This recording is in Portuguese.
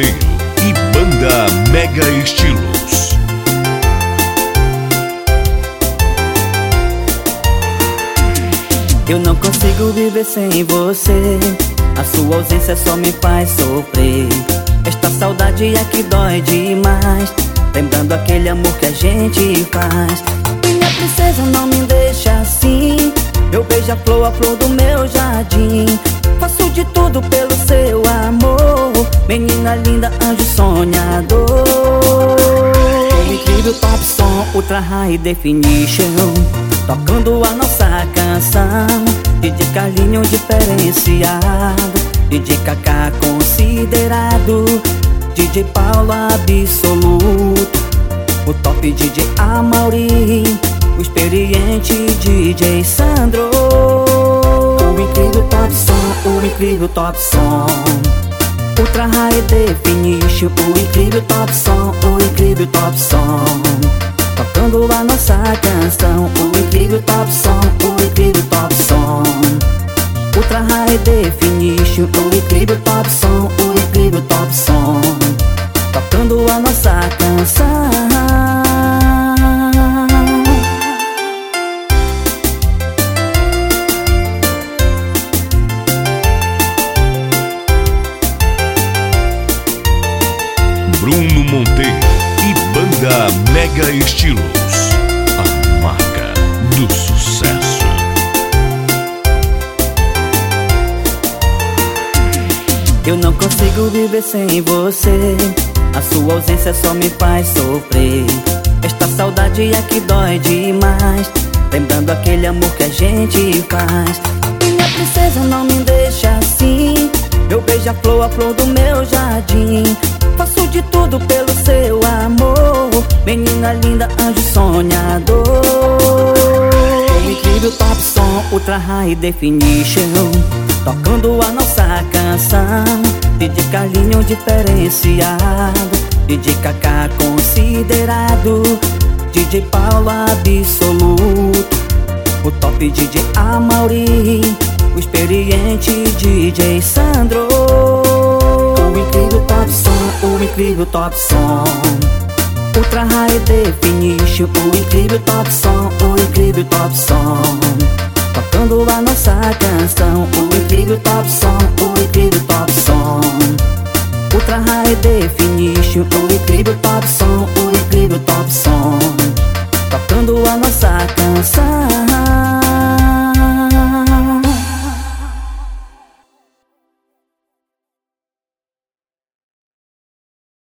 E Banda Mega Estilos. Eu não consigo viver sem você. A sua ausência só me faz sofrer. Esta saudade é que dói demais. Lembrando aquele amor que a gente faz. Minha princesa, não me deixa assim. Eu beijo a flor, a flor do meu jardim. Faço de tudo pelo. Menina linda, anjo sonhador. O incrível top som, ultra high definition. Tocando a nossa canção. DJ Carlinho diferenciado. DJ Kaká considerado. DJ Paulo absoluto. O top DJ Amauri O experiente DJ Sandro. O incrível top som, o incrível top som Ultra High Definition O incrível top som, o incrível top som. Tocando a nossa canção O incrível top som, o incrível top som. Ultra high definition O incrível top som, o incrível top som. Tocando a nossa canção Bruno Monteiro e Banda Mega Estilos. A marca do sucesso. Eu não consigo viver sem você. A sua ausência só me faz sofrer. Esta saudade é que dói demais. Lembrando aquele amor que a gente faz. Minha princesa não me deixa assim. Eu beijo a flor, a flor do meu jardim Faço de tudo pelo seu amor. Menina linda, anjo sonhador. O incrível top som, ultra high definition. Tocando a nossa canção. DJ Carlinho diferenciado. DJ Kaká considerado. DJ Paulo absoluto. O top DJ Amauri O experiente DJ Sandro. O incrível incrível top som. Ultra High Definition O incrível top som, o incrível top som. Tocando a nossa canção O incrível top som, o incrível top som. Ultra high definition O incrível top som, o incrível top som